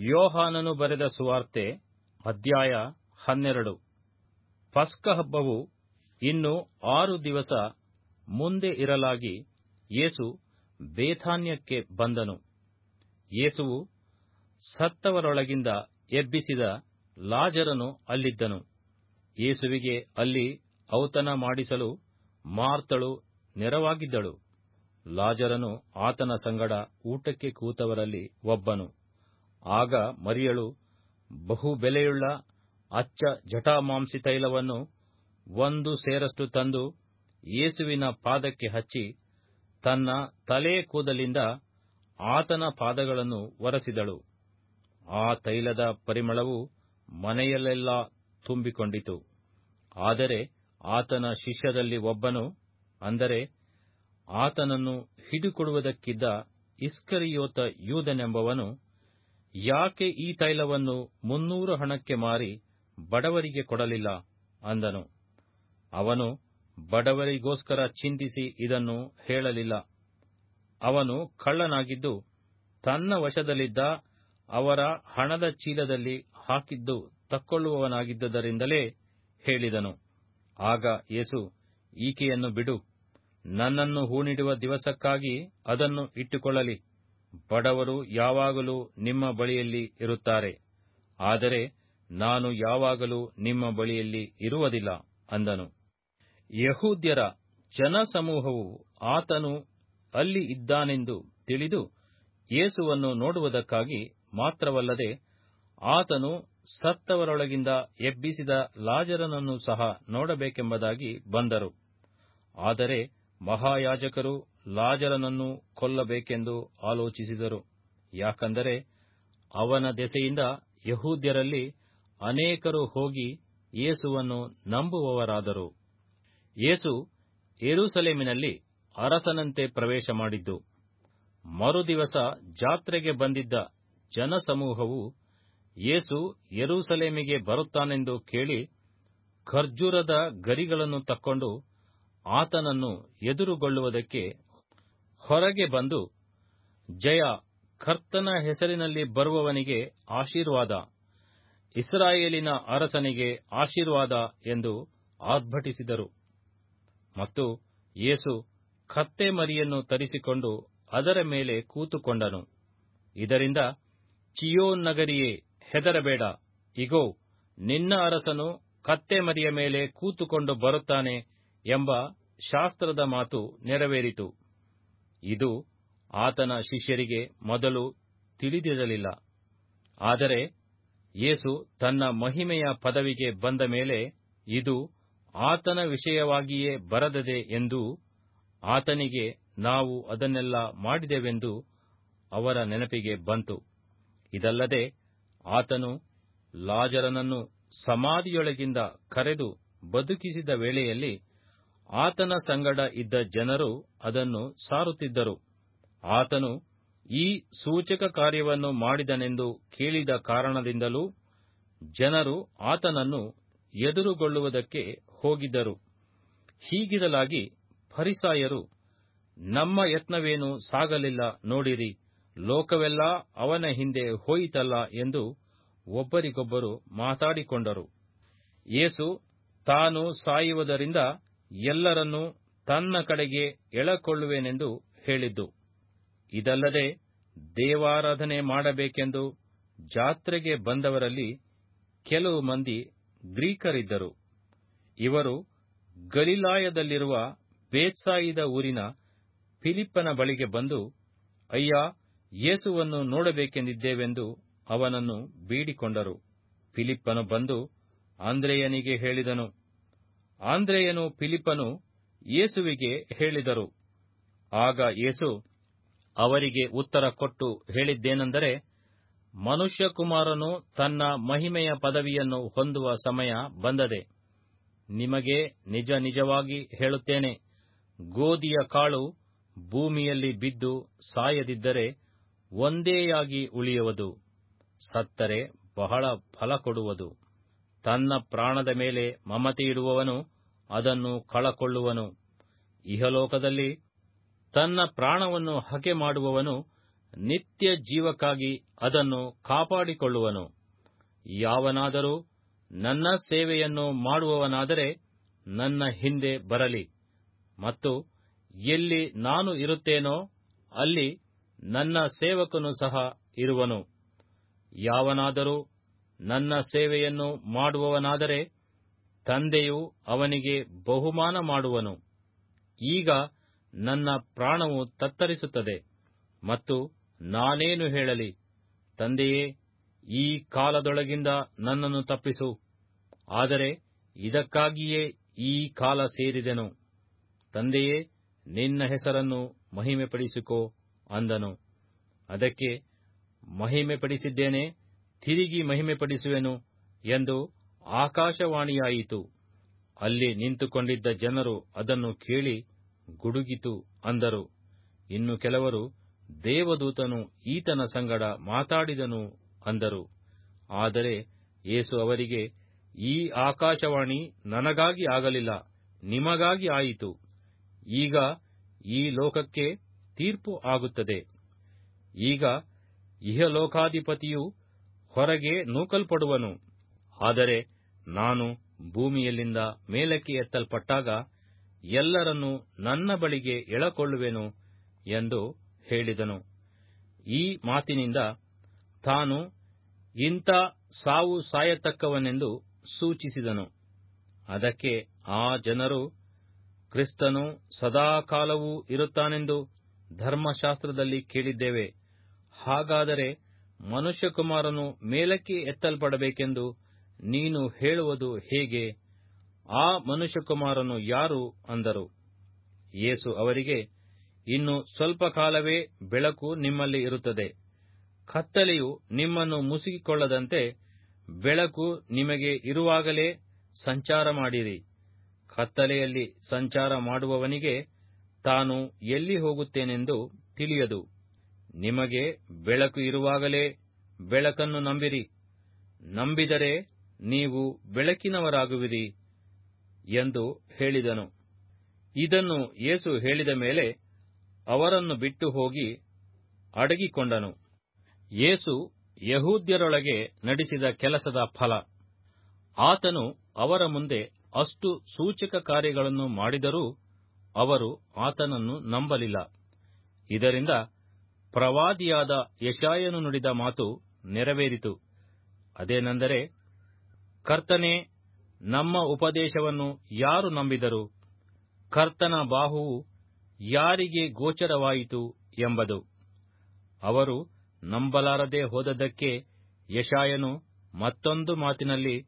ಯೋಹಾನನು ಬರೆದ ಸುವಾರ್ತೆ, ಅಧ್ಯಾಯ ಹನ್ನೆರಡು. ಪಸ್ಕ ಹಬ್ಬವು ಇನ್ನು ಆರು ದಿವಸ ಮುಂದೆ ಇರಲಾಗಿ ಯೇಸು ಬೇಥಾನ್ಯಕ್ಕೆ ಬಂದನು. ಯೇಸುವು ಸತ್ತವರೊಳಗಿಂದ ಎಬ್ಬಿಸಿದ ಲಾಜರನು ಅಲ್ಲಿದ್ದನು. ಯೇಸುವಿಗೆ ಅಲ್ಲಿ ಔತಣ ಮಾಡಿಸಲು ಮಾರ್ತಳು ನೆರವಾಗಿದ್ದಳು. ಲಾಜರನು ಆತನ ಸಂಗಡ ಊಟಕ್ಕೆ ಕೂತವರಲ್ಲಿ ಒಬ್ಬನು. ಆಗ ಮರಿಯಳು ಬಹು ಬೆಲೆಯುಳ್ಳ ಅಚ್ಚ ಜಟಾಮಾಂಸಿ ತೈಲವನ್ನು ಒಂದು ಸೇರಷ್ಟು ತಂದು ಯೇಸುವಿನ ಪಾದಕ್ಕೆ ಹಚ್ಚಿ ತನ್ನ ತಲೆ ಕೂದಲಿಂದ ಆತನ ಪಾದಗಳನ್ನು ಒರೆಸಿದಳು. ಆ ತೈಲದ ಪರಿಮಳವು ಮನೆಯಲ್ಲೆಲ್ಲ ತುಂಬಿಕೊಂಡಿತು. ಆದರೆ ಆತನ ಶಿಷ್ಯರಲ್ಲಿ ಒಬ್ಬನು ಅಂದರೆ ಆತನನ್ನು ಹಿಡಿಕೊಡುವುದಕ್ಕಿದ್ದ ಇಸ್ಕರಿಯೋತ ಯೂದನೆಂಬವನು ಯಾಕೆ ಈ ತೈಲವನ್ನು ಮುನ್ನೂರು ಹಣಕ್ಕೆ ಮಾರಿ ಬಡವರಿಗೆ ಕೊಡಲಿಲ್ಲ? ಅಂದನು. ಅವನು ಬಡವರಿಗೋಸ್ಕರ ಚಿಂತಿಸಿ ಇದನ್ನು ಹೇಳಲಿಲ್ಲ. ಅವನು ಕಳ್ಳನಾಗಿದ್ದು ತನ್ನ ವಶದಲ್ಲಿದ್ದ ಅವರ ಹಣದ ಚೀಲದಲ್ಲಿ ಹಾಕಿದ್ದು ತಕ್ಕೊಳ್ಳುವವನಾಗಿದ್ದದರಿಂದಲೇ ಹೇಳಿದನು. ಆಗ ಯೇಸು, ಈಕೆಯನ್ನು ಬಿಡು. ನನ್ನನ್ನು ಹೂಣಿಡುವ ದಿವಸಕ್ಕಾಗಿ ಅದನ್ನು ಇಟ್ಟುಕೊಳ್ಳಲಿ. ಬಡವರು ಯಾವಾಗಲೂ ನಿಮ್ಮ ಬಳಿಯಲ್ಲಿ ಇರುತ್ತಾರೆ. ಆದರೆ ನಾನು ಯಾವಾಗಲೂ ನಿಮ್ಮ ಬಳಿಯಲ್ಲಿ ಇರುವುದಿಲ್ಲ ಅಂದನು. ಯಹೂದ್ಯರ ಜನಸಮೂಹವು ಆತನು ಅಲ್ಲಿ ಇದ್ದಾನೆಂದು ತಿಳಿದು ಯೇಸುವನ್ನು ನೋಡುವುದಕ್ಕಾಗಿ ಮಾತ್ರವಲ್ಲದೆ ಆತನು ಸತ್ತವರೊಳಗಿಂದ ಎಬ್ಬಿಸಿದ ಲಾಜರನನ್ನು ಸಹ ನೋಡಬೇಕೆಂಬುದಾಗಿ ಬಂದರು. ಆದರೆ ಮಹಾಯಾಜಕರು ಲಾಜರನನ್ನು ಕೊಲ್ಲಬೇಕೆಂದು ಆಲೋಚಿಸಿದರು. ಯಾಕಂದರೆ ಅವನ ದೆಸೆಯಿಂದ ಯಹೂದ್ಯರಲ್ಲಿ ಅನೇಕರು ಹೋಗಿ ಯೇಸುವನ್ನು ನಂಬುವವರಾದರು. ಯೇಸು ಎರೂಸಲೇಮಿನಲ್ಲಿ ಅರಸನಂತೆ ಪ್ರವೇಶ ಮಾಡಿದ್ದು. ಮರುದಿವಸ ಜಾತ್ರೆಗೆ ಬಂದಿದ್ದ ಜನಸಮೂಹವು ಯೇಸು ಯೆರೂಸಲೇಮಿಗೆ ಬರುತ್ತಾನೆಂದು ಕೇಳಿ ಖರ್ಜೂರದ ಗರಿಗಳನ್ನು ತಕ್ಕೊಂಡು ಆತನನ್ನು ಎದುರುಗೊಳ್ಳುವುದಕ್ಕೆ ಹೊರಗೆ ಬಂದು, ಜಯ ಕರ್ತನ ಹೆಸರಿನಲ್ಲಿ ಬರುವವನಿಗೆ ಆಶೀರ್ವಾದ, ಇಸ್ರಾಯೇಲಿನ ಅರಸನಿಗೆ ಆಶೀರ್ವಾದ ಎಂದು ಆರ್ಭಟಿಸಿದರು. ಮತ್ತು ಯೇಸು ಕತ್ತೆ ಮರಿಯನ್ನು ತರಿಸಿಕೊಂಡು ಅದರ ಮೇಲೆ ಕೂತುಕೊಂಡನು. ಇದರಿಂದ ಚಿಯೋನ್ ನಗರಿಯೇ ಹೆದರಬೇಡ. ಇಗೋ, ನಿನ್ನ ಅರಸನು ಕತ್ತೆ ಮರಿಯ ಮೇಲೆ ಕೂತುಕೊಂಡು ಬರುತ್ತಾನೆ ಎಂಬ ಶಾಸ್ತ್ರದ ಮಾತು ನೆರವೇರಿತು. ಇದು ಆತನ ಶಿಷ್ಯರಿಗೆ ಮೊದಲು ತಿಳಿದಿರಲಿಲ್ಲ. ಆದರೆ ಯೇಸು ತನ್ನ ಮಹಿಮೆಯ ಪದವಿಗೆ ಬಂದ ಮೇಲೆ ಇದು ಆತನ ವಿಷಯವಾಗಿಯೇ ಬರದದೆ ಎಂದು ಆತನಿಗೆ ನಾವು ಅದನ್ನೆಲ್ಲ ಮಾಡಿದೆವೆಂದು ಅವರ ನೆನಪಿಗೆ ಬಂತು. ಇದಲ್ಲದೆ ಆತನು ಲಾಜರನನ್ನು ಸಮಾಧಿಯೊಳಗಿಂದ ಕರೆದು ಬದುಕಿಸಿದ ವೇಳೆಯಲ್ಲಿ ಆತನ ಸಂಗಡ ಇದ್ದ ಜನರು ಅದನ್ನು ಸಾರುತ್ತಿದ್ದರು. ಆತನು ಈ ಸೂಚಕ ಕಾರ್ಯವನ್ನು ಮಾಡಿದನೆಂದು ಕೇಳಿದ ಕಾರಣದಿಂದಲೂ ಜನರು ಆತನನ್ನು ಎದುರುಗೊಳ್ಳುವುದಕ್ಕೆ ಹೋಗಿದ್ದರು. ಹೀಗಿರಲಾಗಿ ಫರಿಸಾಯರು, ನಮ್ಮ ಯತ್ನವೇನು ಸಾಗಲಿಲ್ಲ, ನೋಡಿರಿ, ಲೋಕವೆಲ್ಲ ಅವನ ಹಿಂದೆ ಹೋಯಿತಲ್ಲ ಎಂದು ಒಬ್ಬರಿಗೊಬ್ಬರು ಮಾತಾಡಿಕೊಂಡರು. ಯೇಸು ತಾನು ಸಾಯುವುದರಿಂದ ಎಲ್ಲರನ್ನೂ ತನ್ನ ಕಡೆಗೆ ಎಳಕೊಳ್ಳುವೆನೆಂದು ಹೇಳಿದ್ದು. ಇದಲ್ಲದೆ ದೇವಾರಾಧನೆ ಮಾಡಬೇಕೆಂದು ಜಾತ್ರೆಗೆ ಬಂದವರಲ್ಲಿ ಕೆಲವು ಮಂದಿ ಗ್ರೀಕರಿದ್ದರು. ಇವರು ಗಲಿಲಾಯದಲ್ಲಿರುವ ಬೇತ್ಸಾಯಿದ ಊರಿನ ಫಿಲಿಪ್ಪನ ಬಳಿಗೆ ಬಂದು, ಅಯ್ಯ, ಯೇಸುವನ್ನು ನೋಡಬೇಕೆಂದಿದ್ದೇವೆಂದು ಅವನನ್ನು ಬೇಡಿಕೊಂಡರು. ಫಿಲಿಪ್ಪನು ಬಂದು ಆಂದ್ರೇಯನಿಗೆ ಹೇಳಿದನು ಆಂದ್ರೇಯನು ಫಿಲಿಪ್ಪನು ಯೇಸುವಿಗೆ ಹೇಳಿದರು. ಆಗ ಯೇಸು ಅವರಿಗೆ ಉತ್ತರ ಕೊಟ್ಟು ಹೇಳಿದ್ದೇನೆಂದರೆ, ಮನುಷ್ಯಕುಮಾರನು ತನ್ನ ಮಹಿಮೆಯ ಪದವಿಯನ್ನು ಹೊಂದುವ ಸಮಯ ಬಂದದೆ. ನಿಮಗೆ ನಿಜ ನಿಜವಾಗಿ ಹೇಳುತ್ತೇನೆ ಗೋಧಿಯ ಕಾಳು ಭೂಮಿಯಲ್ಲಿ ಬಿದ್ದು ಸಾಯದಿದ್ದರೆ ಒಂದೇಯಾಗಿ ಉಳಿಯುವುದು, ಸತ್ತರೆ ಬಹಳ ಫಲ ಕೊಡುವುದು. ತನ್ನ ಪ್ರಾಣದ ಮೇಲೆ ಮಮತೆಯಿಡುವವನು ಅದನ್ನು ಕಳಕೊಳ್ಳುವನು. ಇಹಲೋಕದಲ್ಲಿ ತನ್ನ ಪ್ರಾಣವನ್ನು ಹಗೆ ಮಾಡುವವನು ನಿತ್ಯ ಜೀವಕ್ಕಾಗಿ ಅದನ್ನು ಕಾಪಾಡಿಕೊಳ್ಳುವನು. ಯಾವನಾದರೂ ನನ್ನ ಸೇವೆಯನ್ನು ಮಾಡುವವನಾದರೆ ನನ್ನ ಹಿಂದೆ ಬರಲಿ. ಮತ್ತು ಎಲ್ಲಿ ನಾನು ಇರುತ್ತೇನೋ ಅಲ್ಲಿ ನನ್ನ ಸೇವಕನು ಸಹ ಇರುವನು. ಯಾವನಾದರೂ ನನ್ನ ಸೇವೆಯನ್ನು ಮಾಡುವವನಾದರೆ ತಂದೆಯು ಅವನಿಗೆ ಬಹುಮಾನ ಮಾಡುವನು. ಈಗ ನನ್ನ ಪ್ರಾಣವು ತತ್ತರಿಸುತ್ತದೆ ಮತ್ತು ನಾನೇನು ಹೇಳಲಿ? ತಂದೆಯೇ, ಈ ಕಾಲದೊಳಗಿಂದ ನನ್ನನ್ನು ತಪ್ಪಿಸು. ಆದರೆ ಇದಕ್ಕಾಗಿಯೇ ಈ ಕಾಲ ಸೇರಿದೆನು. ತಂದೆಯೇ, ನಿನ್ನ ಹೆಸರನ್ನು ಮಹಿಮೆಪಡಿಸಿಕೋ ಅಂದನು. ಅದಕ್ಕೆ ಮಹಿಮೆಪಡಿಸಿದ್ದೇನೆ ತಿರುಗಿ ಮಹಿಮೆಪಡಿಸುವೆನು ಎಂದು ಆಕಾಶವಾಣಿಯಾಯಿತು. ಅಲ್ಲಿ ನಿಂತುಕೊಂಡಿದ್ದ ಜನರು ಅದನ್ನು ಕೇಳಿ ಗುಡುಗಿತು ಅಂದರು. ಇನ್ನು ಕೆಲವರು ದೇವದೂತನು ಈತನ ಸಂಗಡ ಮಾತಾಡಿದನು ಅಂದರು. ಆದರೆ ಏಸು ಅವರಿಗೆ, ಈ ಆಕಾಶವಾಣಿ ನನಗಾಗಿ ಆಗಲಿಲ್ಲ, ನಿಮಗಾಗಿ ಆಯಿತು. ಈಗ ಈ ಲೋಕಕ್ಕೆ ತೀರ್ಪು ಆಗುತ್ತದೆ. ಈಗ ಇಹಲೋಕಾಧಿಪತಿಯು ಹೊರಗೆ ನೂಕಲ್ಪಡುವನು. ಆದರೆ ನಾನು ಭೂಮಿಯಲ್ಲಿಂದ ಮೇಲಕ್ಕೆ ಎತ್ತಲ್ಪಟ್ಟಾಗ ಎಲ್ಲರನ್ನೂ ನನ್ನ ಬಳಿಗೆ ಎಳಕೊಳ್ಳುವೆನು ಎಂದು ಹೇಳಿದನು. ಈ ಮಾತಿನಿಂದ ತಾನು ಇಂಥ ಸಾವು ಸಾಯತಕ್ಕವನೆಂದು ಸೂಚಿಸಿದನು. ಅದಕ್ಕೆ ಆ ಜನರು, ಕ್ರಿಸ್ತನು ಸದಾಕಾಲವೂ ಇರುತ್ತಾನೆಂದು ಧರ್ಮಶಾಸ್ತ್ರದಲ್ಲಿ ಕೇಳಿದ್ದೇವೆ. ಹಾಗಾದರೆ ಮನುಷ್ಯಕುಮಾರನು ಮೇಲಕ್ಕೆ ಎತ್ತಲ್ಪಡಬೇಕೆಂದು ನೀನು ಹೇಳುವುದು ಹೇಗೆ? ಆ ಮನುಷ್ಯಕುಮಾರನು ಯಾರು ಅಂದರು. ಯೇಸು ಅವರಿಗೆ, ಇನ್ನು ಸ್ವಲ್ಪ ಕಾಲವೇ ಬೆಳಕು ನಿಮ್ಮಲ್ಲಿ ಇರುತ್ತದೆ. ಕತ್ತಲೆಯು ನಿಮ್ಮನ್ನು ಮುಸುಗಿಕೊಳ್ಳದಂತೆ ಬೆಳಕು ನಿಮಗೆ ಇರುವಾಗಲೇ ಸಂಚಾರ ಮಾಡಿರಿ. ಕತ್ತಲೆಯಲ್ಲಿ ಸಂಚಾರ ಮಾಡುವವನಿಗೆ ತಾನು ಎಲ್ಲಿ ಹೋಗುತ್ತೇನೆಂದು ತಿಳಿಯದು. ನಿಮಗೆ ಬೆಳಕು ಇರುವಾಗಲೇ ಬೆಳಕನ್ನು ನಂಬಿರಿ. ನಂಬಿದರೆ ನೀವು ಬೆಳಕಿನವರಾಗುವಿರಿ ಎಂದು ಹೇಳಿದನು. ಇದನ್ನು ಯೇಸು ಹೇಳಿದ ಮೇಲೆ ಅವರನ್ನು ಬಿಟ್ಟು ಹೋಗಿ ಅಡಗಿಕೊಂಡನು. ಯೇಸು ಯಹೂದ್ಯರೊಳಗೆ ನಡೆಸಿದ ಕೆಲಸದ ಫಲ. ಆತನು ಅವರ ಮುಂದೆ ಅಷ್ಟು ಸೂಚಕ ಕಾರ್ಯಗಳನ್ನು ಮಾಡಿದರೂ ಅವರು ಆತನನ್ನು ನಂಬಲಿಲ್ಲ. ಇದರಿಂದ ಪ್ರವಾದಿಯಾದ ಯಶಾಯನು ನುಡಿದ ಮಾತು ನೆರವೇರಿತು. ಅದೇನೆಂದರೆ, ಕರ್ತನೇ, ನಮ್ಮ ಉಪದೇಶವನ್ನು ಯಾರು ನಂಬಿದರು? ಕರ್ತನ ಬಾಹುವು ಯಾರಿಗೆ ಗೋಚರವಾಯಿತು ಎಂಬುದು. ಅವರು ನಂಬಲಾರದೆ ಹೋದದಕ್ಕೆ ಯಶಾಯನು ಮತ್ತೊಂದು ಮಾತಿನಲ್ಲಿ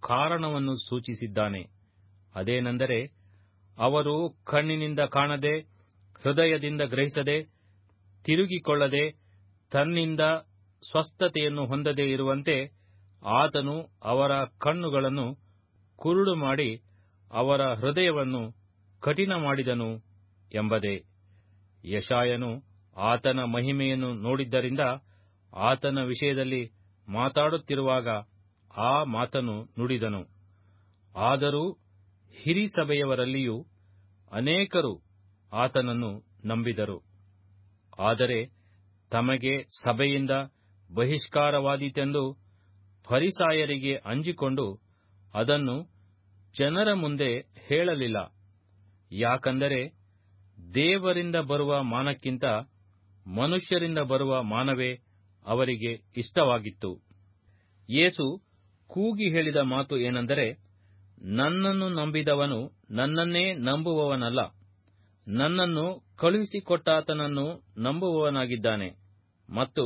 ಕಾರಣವನ್ನು ಸೂಚಿಸಿದ್ದಾನೆ. ಅದೇನೆಂದರೆ, ಅವರು ಕಣ್ಣಿನಿಂದ ಕಾಣದೆ, ಹೃದಯದಿಂದ ಗ್ರಹಿಸದೆ ತಿರುಗಿಕೊಳ್ಳದೆ ತನ್ನಿಂದ ಸ್ವಸ್ಥತೆಯನ್ನು ಹೊಂದದೇ ಇರುವಂತೆ ಆತನು ಅವರ ಕಣ್ಣುಗಳನ್ನು ಕುರುಡು ಮಾಡಿ ಅವರ ಹೃದಯವನ್ನು ಕಠಿಣ ಮಾಡಿದನು ಎಂಬದೆ. ಯಶಾಯನು ಆತನ ಮಹಿಮೆಯನ್ನು ನೋಡಿದ್ದರಿಂದ ಆತನ ವಿಷಯದಲ್ಲಿ ಮಾತಾಡುತ್ತಿರುವಾಗ ಆ ಮಾತನ್ನು ನುಡಿದನು. ಆದರೂ ಹಿರಿಸಭೆಯವರಲ್ಲಿಯೂ ಅನೇಕರು ಆತನನ್ನು ನಂಬಿದರು. ಆದರೆ ತಮಗೆ ಸಭೆಯಿಂದ ಬಹಿಷ್ಕಾರವಾದೀತೆಂದು ಫರಿಸಾಯರಿಗೆ ಅಂಜಿಕೊಂಡು ಅದನ್ನು ಜನರ ಮುಂದೆ ಹೇಳಲಿಲ್ಲ. ಯಾಕಂದರೆ ದೇವರಿಂದ ಬರುವ ಮಾನಕ್ಕಿಂತ ಮನುಷ್ಯರಿಂದ ಬರುವ ಮಾನವೇ ಅವರಿಗೆ ಇಷ್ಟವಾಗಿತ್ತು. ಯೇಸು ಕೂಗಿ ಹೇಳಿದ ಮಾತು ಏನೆಂದರೆ, ನನ್ನನ್ನು ನಂಬಿದವನು ನನ್ನನ್ನೇ ನಂಬುವವನಲ್ಲ. ನನ್ನನ್ನು ಕಳುಹಿಸಿಕೊಟ್ಟಾತನನ್ನು ನಂಬುವವನಾಗಿದ್ದಾನೆ ಮತ್ತು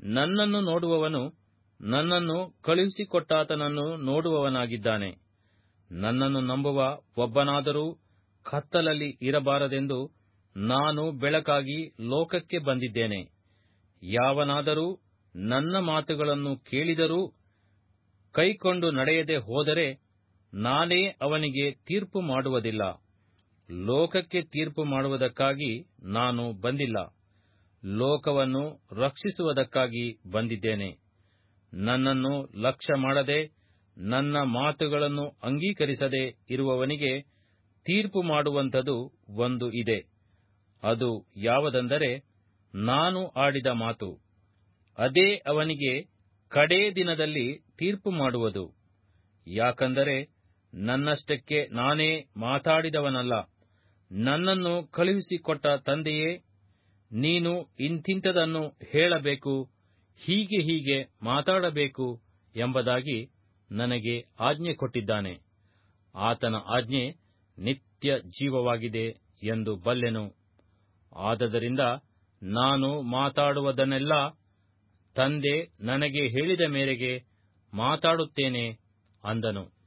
ನನ್ನನ್ನು ನೋಡುವವನು ನನ್ನನ್ನು ಕಳುಹಿಸಿಕೊಟ್ಟಾತನನ್ನು ನೋಡುವವನಾಗಿದ್ದಾನೆ. ನನ್ನನ್ನು ನಂಬುವ ಒಬ್ಬನಾದರೂ ಕತ್ತಲಲ್ಲಿ ಇರಬಾರದೆಂದು ನಾನು ಬೆಳಕಾಗಿ ಲೋಕಕ್ಕೆ ಬಂದಿದ್ದೇನೆ. ಯಾವನಾದರೂ ನನ್ನ ಮಾತುಗಳನ್ನು ಕೇಳಿದರೂ ಕೈಕೊಂಡು ನಡೆಯದೆ ಹೋದರೆ ನಾನೇ ಅವನಿಗೆ ತೀರ್ಪು ಮಾಡುವುದಿಲ್ಲ. ಲೋಕಕ್ಕೆ ತೀರ್ಪು ಮಾಡುವುದಕ್ಕಾಗಿ ನಾನು ಬಂದಿಲ್ಲ. ಲೋಕವನ್ನು ರಕ್ಷಿಸುವುದಕ್ಕಾಗಿ ಬಂದಿದ್ದೇನೆ. ನನ್ನನ್ನು ಲಕ್ಷ್ಯ ಮಾಡದೆ, ನನ್ನ ಮಾತುಗಳನ್ನು ಅಂಗೀಕರಿಸದೆ ಇರುವವನಿಗೆ ತೀರ್ಪು ಮಾಡುವಂಥದ್ದು ಒಂದು ಇದೆ. ಅದು ಯಾವುದೆಂದರೆ, ನಾನು ಆಡಿದ ಮಾತು. ಅದೇ ಅವನಿಗೆ ಕಡೇ ದಿನದಲ್ಲಿ ತೀರ್ಪು ಮಾಡುವುದು. ಯಾಕಂದರೆ, ನನ್ನಷ್ಟಕ್ಕೆ ನಾನೇ ಮಾತಾಡಿದವನಲ್ಲ. ನನ್ನನ್ನು ಕಳುಹಿಸಿಕೊಟ್ಟ ತಂದೆಯೇ, ನೀನು ಇಂತಿಂತದನ್ನು ಹೇಳಬೇಕು, ಹೀಗೆ ಹೀಗೆ ಮಾತಾಡಬೇಕು ಎಂಬುದಾಗಿ ನನಗೆ ಆಜ್ಞೆ ಕೊಟ್ಟಿದ್ದಾನೆ. ಆತನ ಆಜ್ಞೆ ನಿತ್ಯ ಜೀವವಾಗಿದೆ ಎಂದು ಬಲ್ಲೆನು. ಆದದರಿಂದ ನಾನು ಮಾತಾಡುವುದನ್ನೆಲ್ಲ ತಂದೆ ನನಗೆ ಹೇಳಿದ ಮೇರೆಗೆ ಮಾತಾಡುತ್ತೇನೆ ಅಂದನು.